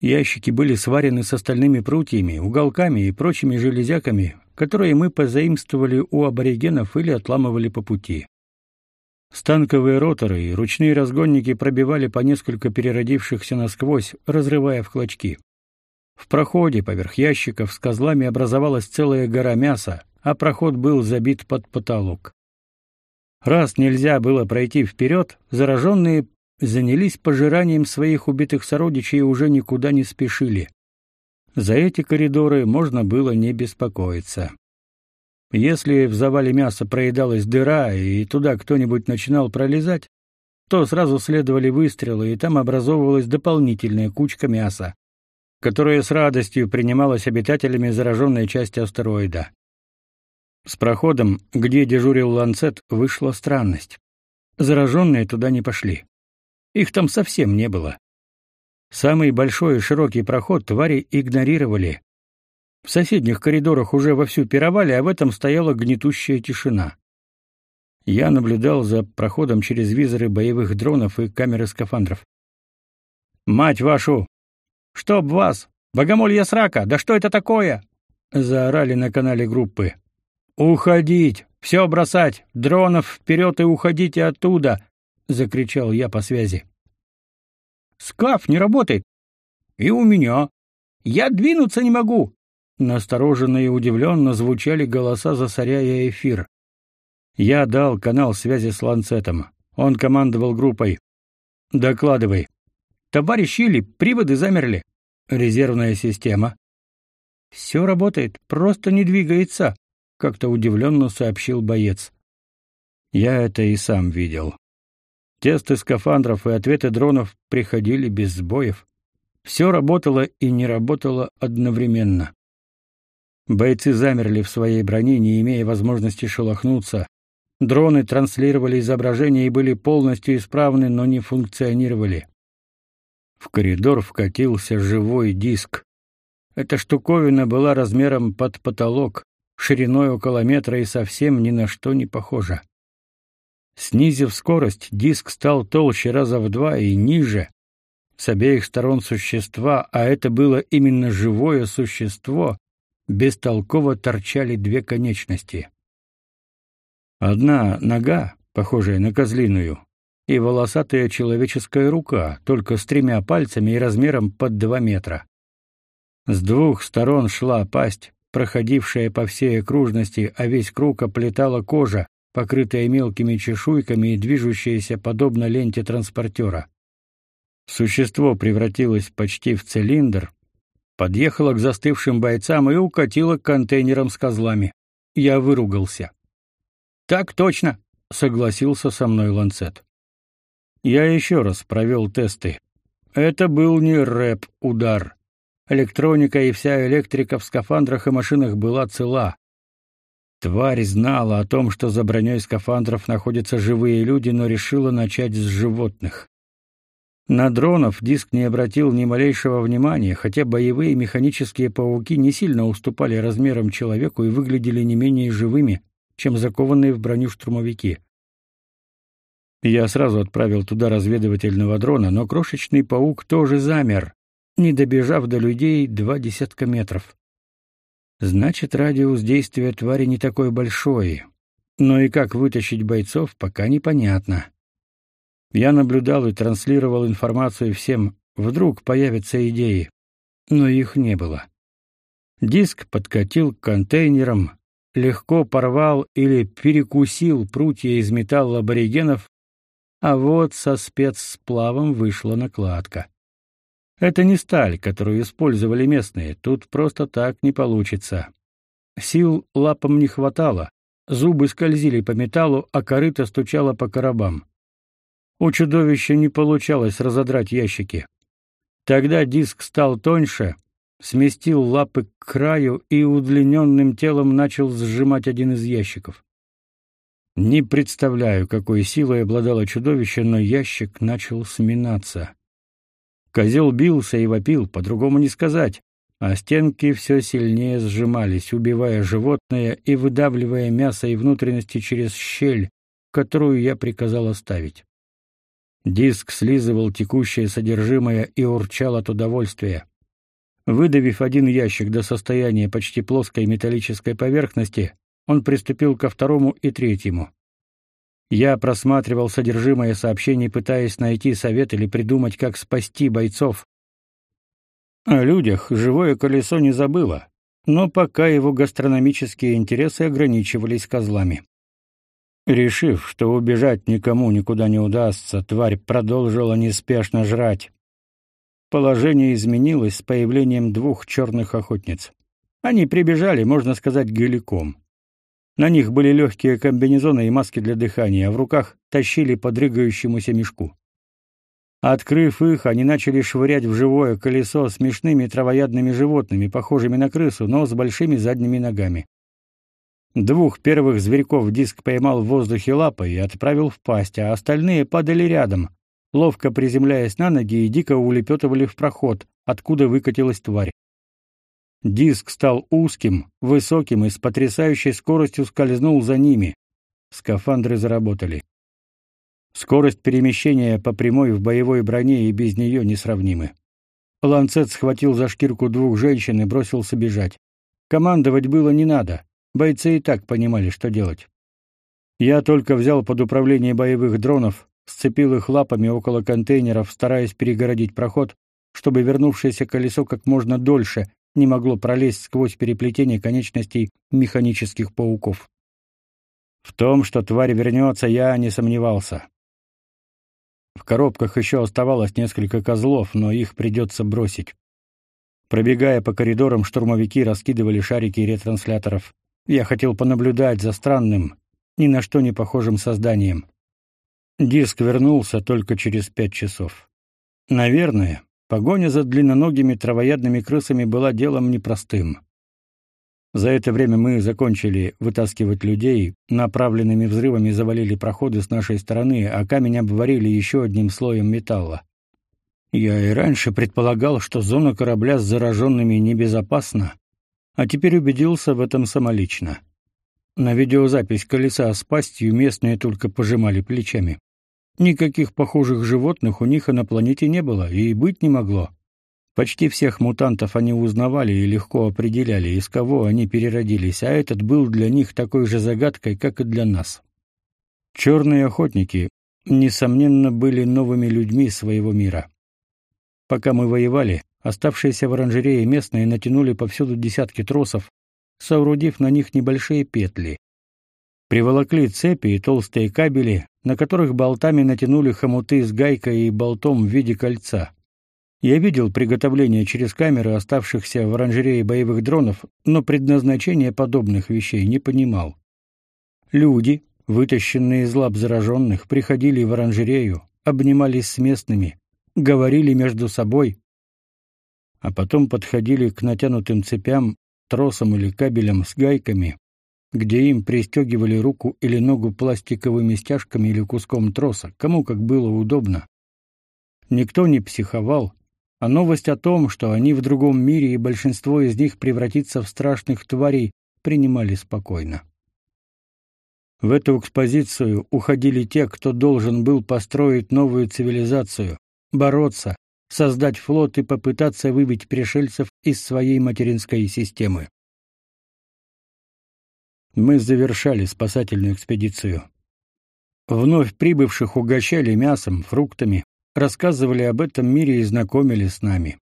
Ящики были сварены с остальными прутьями, уголками и прочими железяками, которые мы позаимствовали у аборигенов или отламывали по пути. Станковые роторы и ручные разгонники пробивали по несколько переродившихся насквозь, разрывая в клочки. В проходе поверх ящиков с козлами образовалась целая гора мяса, а проход был забит под потолок. Раз нельзя было пройти вперед, зараженные занялись пожиранием своих убитых сородичей и уже никуда не спешили. За эти коридоры можно было не беспокоиться. Если в завале мяса проедалась дыра и туда кто-нибудь начинал пролезать, то сразу следовали выстрелы, и там образовывалась дополнительная кучка мяса, которая с радостью принималась обитателями зараженной части астероида. С проходом, где дежурил ланцет, вышла странность. Зараженные туда не пошли. Их там совсем не было. Самый большой и широкий проход твари игнорировали, в соседних коридорах уже вовсю пировали, а в этом стояла гнетущая тишина. Я наблюдал за проходом через визоры боевых дронов и камеры скафандров. «Мать вашу! Чтоб вас! Богомолья срака! Да что это такое?» Заорали на канале группы. «Уходить! Все бросать! Дронов вперед и уходите оттуда!» — закричал я по связи. «Скаф не работает! И у меня! Я двинуться не могу! Настороженно и удивленно звучали голоса, засоряя эфир. Я дал канал связи с Ланцетом. Он командовал группой. «Докладывай». «Товарищ Или, приводы замерли». «Резервная система». «Все работает, просто не двигается», — как-то удивленно сообщил боец. Я это и сам видел. Тесты скафандров и ответы дронов приходили без сбоев. Все работало и не работало одновременно. Бойцы замерли в своей броне, не имея возможности шелохнуться. Дроны транслировали изображения и были полностью исправны, но не функционировали. В коридор вкатился живой диск. Эта штуковина была размером под потолок, шириной около метра и совсем ни на что не похожа. Снизив скорость, диск стал толще раза в два и ниже. С обеих сторон существа, а это было именно живое существо, бестолково торчали две конечности. Одна нога, похожая на козлиную, и волосатая человеческая рука, только с тремя пальцами и размером под два метра. С двух сторон шла пасть, проходившая по всей окружности, а весь круг оплетала кожа, покрытая мелкими чешуйками и движущаяся подобно ленте транспортера. Существо превратилось почти в цилиндр, подъехала к застывшим бойцам и укатила к контейнерам с козлами. Я выругался. Так точно, согласился со мной Ланцет. Я еще раз провел тесты. Это был не рэп-удар. Электроника и вся электрика в скафандрах и машинах была цела. Тварь знала о том, что за броней скафандров находятся живые люди, но решила начать с животных. На дронов диск не обратил ни малейшего внимания, хотя боевые механические пауки не сильно уступали размерам человеку и выглядели не менее живыми, чем закованные в броню штурмовики. Я сразу отправил туда разведывательного дрона, но крошечный паук тоже замер, не добежав до людей два десятка метров. Значит, радиус действия твари не такой большой. Но и как вытащить бойцов, пока непонятно. Я наблюдал и транслировал информацию всем, вдруг появятся идеи. Но их не было. Диск подкатил к контейнерам, легко порвал или перекусил прутья из металла аборигенов, а вот со спецсплавом вышла накладка. Это не сталь, которую использовали местные, тут просто так не получится. Сил лапам не хватало, зубы скользили по металлу, а корыто стучало по коробам. У чудовища не получалось разодрать ящики. Тогда диск стал тоньше, сместил лапы к краю и удлиненным телом начал сжимать один из ящиков. Не представляю, какой силой обладало чудовище, но ящик начал сминаться. Козел бился и вопил, по-другому не сказать, а стенки все сильнее сжимались, убивая животное и выдавливая мясо и внутренности через щель, которую я приказал оставить. Диск слизывал текущее содержимое и урчал от удовольствия. Выдавив один ящик до состояния почти плоской металлической поверхности, он приступил ко второму и третьему. Я просматривал содержимое сообщений, пытаясь найти совет или придумать, как спасти бойцов. О людях живое колесо не забыло, но пока его гастрономические интересы ограничивались козлами. Решив, что убежать никому никуда не удастся, тварь продолжила неспешно жрать. Положение изменилось с появлением двух черных охотниц. Они прибежали, можно сказать, голиком. На них были легкие комбинезоны и маски для дыхания, а в руках тащили по дрыгающемуся мешку. Открыв их, они начали швырять в живое колесо смешными травоядными животными, похожими на крысу, но с большими задними ногами. Двух первых зверьков диск поймал в воздухе лапой и отправил в пасть, а остальные падали рядом, ловко приземляясь на ноги и дико улепетывали в проход, откуда выкатилась тварь. Диск стал узким, высоким и с потрясающей скоростью скользнул за ними. Скафандры заработали. Скорость перемещения по прямой в боевой броне и без нее несравнимы. Ланцет схватил за шкирку двух женщин и бросился бежать. Командовать было не надо. Бойцы и так понимали, что делать. Я только взял под управление боевых дронов, сцепил их лапами около контейнеров, стараясь перегородить проход, чтобы вернувшееся колесо как можно дольше не могло пролезть сквозь переплетение конечностей механических пауков. В том, что тварь вернется, я не сомневался. В коробках еще оставалось несколько козлов, но их придется бросить. Пробегая по коридорам, штурмовики раскидывали шарики ретрансляторов. Я хотел понаблюдать за странным, ни на что не похожим созданием. Диск вернулся только через пять часов. Наверное, Погоня за длинноногими травоядными крысами была делом непростым. За это время мы закончили вытаскивать людей, направленными взрывами завалили проходы с нашей стороны, а камень обварили еще одним слоем металла. Я и раньше предполагал, что зона корабля с зараженными небезопасна, а теперь убедился в этом самолично. На видеозапись колеса с пастью местные только пожимали плечами. Никаких похожих животных у них и на планете не было, и быть не могло. Почти всех мутантов они узнавали и легко определяли, из кого они переродились, а этот был для них такой же загадкой, как и для нас. Черные охотники, несомненно, были новыми людьми своего мира. Пока мы воевали, оставшиеся в оранжерее местные натянули повсюду десятки тросов, соорудив на них небольшие петли. Приволокли цепи и толстые кабели, на которых болтами натянули хомуты с гайкой и болтом в виде кольца. Я видел приготовление через камеры оставшихся в оранжерее боевых дронов, но предназначение подобных вещей не понимал. Люди, вытащенные из лап зараженных, приходили в оранжерею, обнимались с местными, говорили между собой, а потом подходили к натянутым цепям, тросам или кабелям с гайками, где им пристегивали руку или ногу пластиковыми стяжками или куском троса, кому как было удобно. Никто не психовал, а новость о том, что они в другом мире и большинство из них превратится в страшных тварей, принимали спокойно. В эту экспозицию уходили те, кто должен был построить новую цивилизацию, бороться, создать флот и попытаться выбить пришельцев из своей материнской системы. Мы завершали спасательную экспедицию. Вновь прибывших угощали мясом, фруктами, рассказывали об этом мире и знакомили с нами.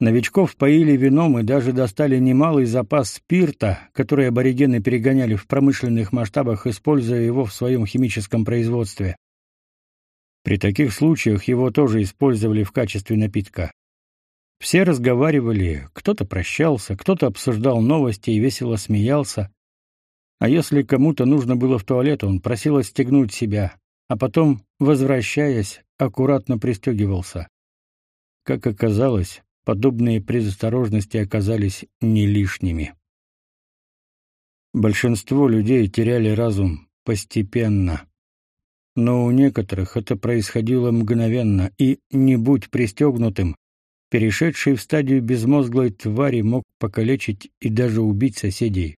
Новичков поили вином и даже достали немалый запас спирта, который аборигены перегоняли в промышленных масштабах, используя его в своем химическом производстве. При таких случаях его тоже использовали в качестве напитка. Все разговаривали, кто-то прощался, кто-то обсуждал новости и весело смеялся. А если кому-то нужно было в туалет, он просил отстегнуть себя, а потом, возвращаясь, аккуратно пристегивался. Как оказалось, подобные предосторожности оказались не лишними. Большинство людей теряли разум постепенно. Но у некоторых это происходило мгновенно, и, не будь пристегнутым, перешедший в стадию безмозглой твари мог покалечить и даже убить соседей.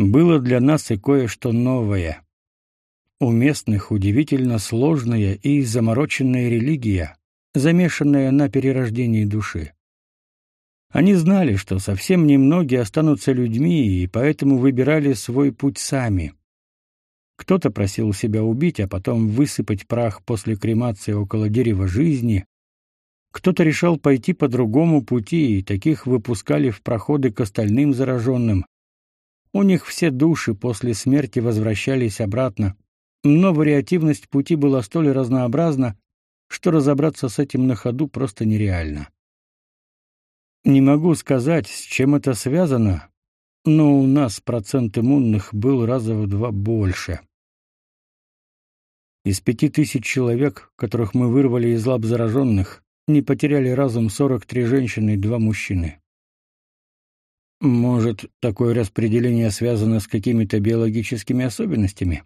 Было для нас и кое-что новое. У местных удивительно сложная и замороченная религия, замешанная на перерождении души. Они знали, что совсем немногие останутся людьми, и поэтому выбирали свой путь сами. Кто-то просил себя убить, а потом высыпать прах после кремации около дерева жизни. Кто-то решал пойти по другому пути, и таких выпускали в проходы к остальным зараженным. У них все души после смерти возвращались обратно, но вариативность пути была столь разнообразна, что разобраться с этим на ходу просто нереально. Не могу сказать, с чем это связано, но у нас процент иммунных был раза в два больше. Из пяти тысяч человек, которых мы вырвали из лап зараженных, не потеряли разум 43 женщины и два мужчины. Может, такое распределение связано с какими-то биологическими особенностями?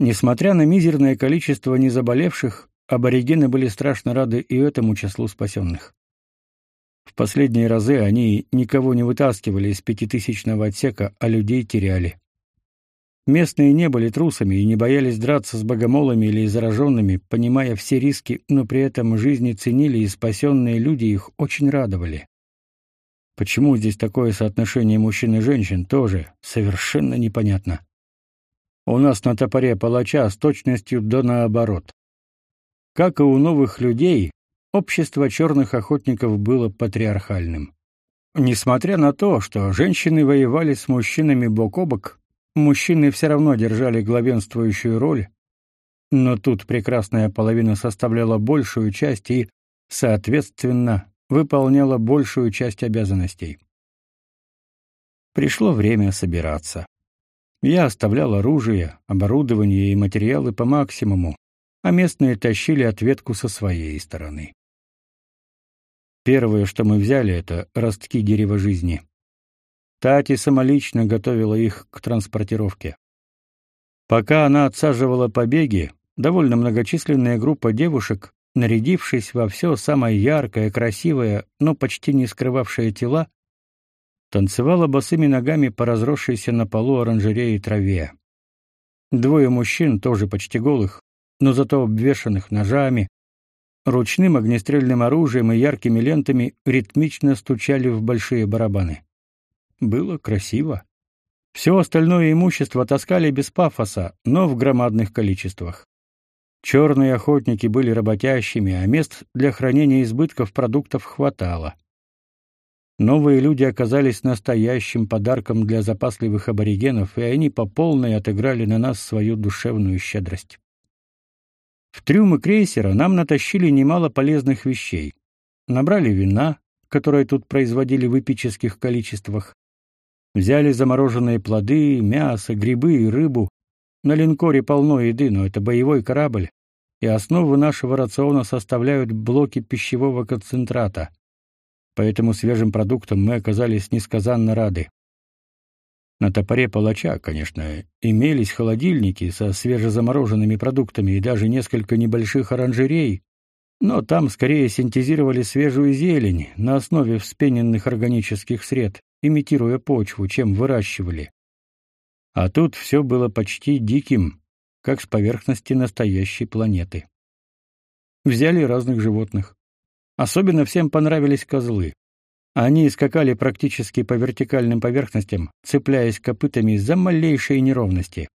Несмотря на мизерное количество незаболевших, аборигены были страшно рады и этому числу спасенных. В последние разы они никого не вытаскивали из пятитысячного отсека, а людей теряли. Местные не были трусами и не боялись драться с богомолами или зараженными, понимая все риски, но при этом жизни ценили и спасенные люди их очень радовали. Почему здесь такое соотношение мужчин и женщин, тоже совершенно непонятно. У нас на топоре палача с точностью до наоборот. Как и у новых людей, общество черных охотников было патриархальным. Несмотря на то, что женщины воевали с мужчинами бок о бок, мужчины все равно держали главенствующую роль, но тут прекрасная половина составляла большую часть и, соответственно, выполняла большую часть обязанностей. Пришло время собираться. Я оставлял оружие, оборудование и материалы по максимуму, а местные тащили ответку со своей стороны. Первое, что мы взяли, это ростки дерева жизни. Тати самолично готовила их к транспортировке. Пока она отсаживала побеги, довольно многочисленная группа девушек, нарядившись во все самое яркое, красивое, но почти не скрывавшее тела, танцевала босыми ногами по разросшейся на полу оранжереи траве. Двое мужчин, тоже почти голых, но зато обвешанных ножами, ручным огнестрельным оружием и яркими лентами, ритмично стучали в большие барабаны. Было красиво. Все остальное имущество таскали без пафоса, но в громадных количествах. Черные охотники были работящими, а мест для хранения избытков продуктов хватало. Новые люди оказались настоящим подарком для запасливых аборигенов, и они по полной отыграли на нас свою душевную щедрость. В трюмы крейсера нам натащили немало полезных вещей. Набрали вина, которое тут производили в эпических количествах. Взяли замороженные плоды, мясо, грибы и рыбу. На линкоре полно еды, но это боевой корабль, и основу нашего рациона составляют блоки пищевого концентрата. Поэтому свежим продуктам мы оказались несказанно рады. На топоре палача, конечно, имелись холодильники со свежезамороженными продуктами и даже несколько небольших оранжерей, но там скорее синтезировали свежую зелень на основе вспененных органических сред, имитируя почву, чем выращивали. А тут все было почти диким, как с поверхности настоящей планеты. Взяли разных животных. Особенно всем понравились козлы. Они скакали практически по вертикальным поверхностям, цепляясь копытами за малейшие неровности.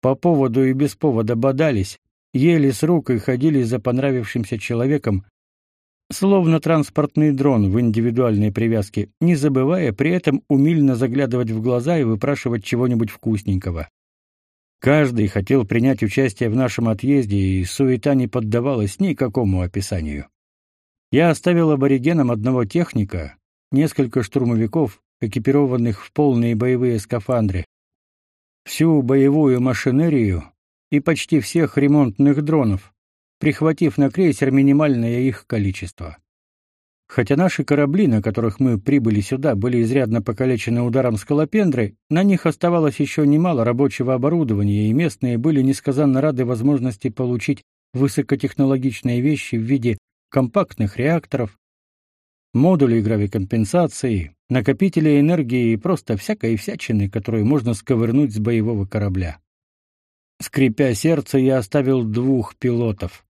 По поводу и без повода бодались, ели с рук и ходили за понравившимся человеком, словно транспортный дрон в индивидуальной привязке, не забывая при этом умильно заглядывать в глаза и выпрашивать чего-нибудь вкусненького. Каждый хотел принять участие в нашем отъезде, и суета не поддавалась никакому описанию. Я оставил аборигенам одного техника, несколько штурмовиков, экипированных в полные боевые скафандры, всю боевую машинерию и почти всех ремонтных дронов, прихватив на крейсер минимальное их количество. Хотя наши корабли, на которых мы прибыли сюда, были изрядно покалечены ударом скалопендры, на них оставалось еще немало рабочего оборудования, и местные были несказанно рады возможности получить высокотехнологичные вещи в виде компактных реакторов, модулей гравикомпенсации, накопителей энергии и просто всякой всячины, которую можно сковырнуть с боевого корабля. Скрипя сердце, я оставил двух пилотов.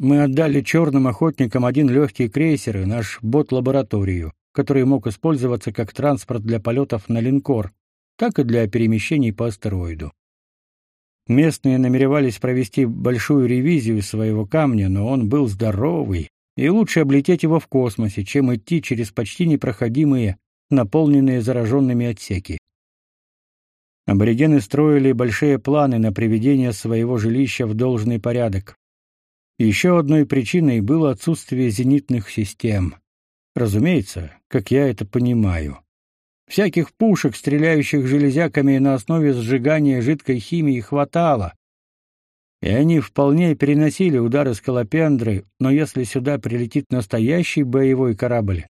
Мы отдали черным охотникам один легкий крейсер и наш бот-лабораторию, который мог использоваться как транспорт для полетов на линкор, так и для перемещений по астероиду. Местные намеревались провести большую ревизию своего камня, но он был здоровый, и лучше облететь его в космосе, чем идти через почти непроходимые, наполненные зараженными отсеки. Аборигены строили большие планы на приведение своего жилища в должный порядок. Еще одной причиной было отсутствие зенитных систем. Разумеется, как я это понимаю. Всяких пушек, стреляющих железяками на основе сжигания жидкой химии, хватало, и они вполне переносили удары скалопендры, но если сюда прилетит настоящий боевой корабль,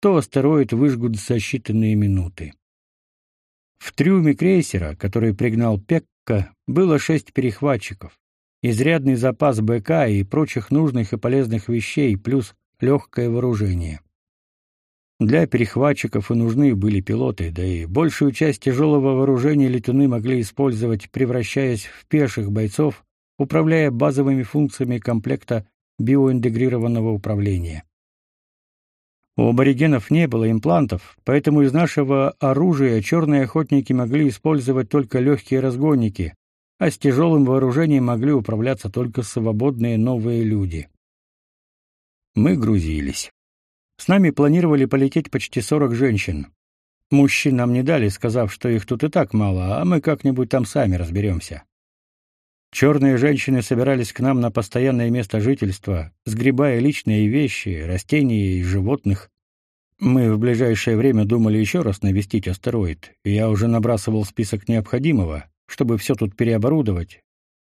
то астероид выжгут за считанные минуты. В трюме крейсера, который пригнал Пекка, было шесть перехватчиков, изрядный запас БК и прочих нужных и полезных вещей, плюс легкое вооружение. Для перехватчиков и нужны были пилоты, да и большую часть тяжелого вооружения летуны могли использовать, превращаясь в пеших бойцов управляя базовыми функциями комплекта биоинтегрированного управления. У аборигенов не было имплантов, поэтому из нашего оружия черные охотники могли использовать только легкие разгонники, а с тяжелым вооружением могли управляться только свободные новые люди. Мы грузились. С нами планировали полететь почти 40 женщин. Мужчин нам не дали, сказав, что их тут и так мало, а мы как-нибудь там сами разберемся. Черные женщины собирались к нам на постоянное место жительства, сгребая личные вещи, растения и животных. Мы в ближайшее время думали еще раз навестить астероид, и я уже набрасывал список необходимого, чтобы все тут переоборудовать.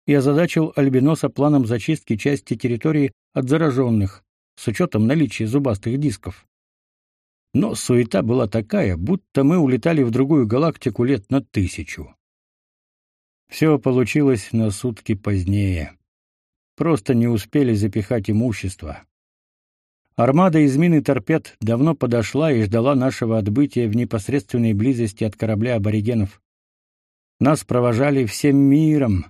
Я озадачил Альбиноса планом зачистки части территории от зараженных, с учетом наличия зубастых дисков. Но суета была такая, будто мы улетали в другую галактику лет на тысячу. Все получилось на сутки позднее. Просто не успели запихать имущество. Армада из мин и торпед давно подошла и ждала нашего отбытия в непосредственной близости от корабля аборигенов. Нас провожали всем миром.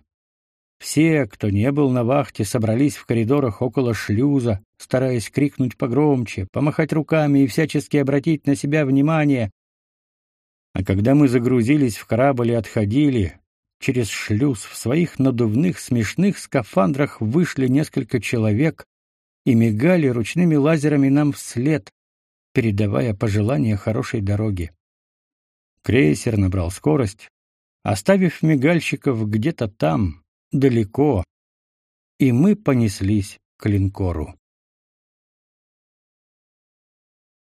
Все, кто не был на вахте, собрались в коридорах около шлюза, стараясь крикнуть погромче, помахать руками и всячески обратить на себя внимание. А когда мы загрузились в корабль и отходили, через шлюз в своих надувных смешных скафандрах вышли несколько человек и мигали ручными лазерами нам вслед, передавая пожелания хорошей дороги. Крейсер набрал скорость, оставив мигальщиков где-то там, далеко, и мы понеслись к линкору.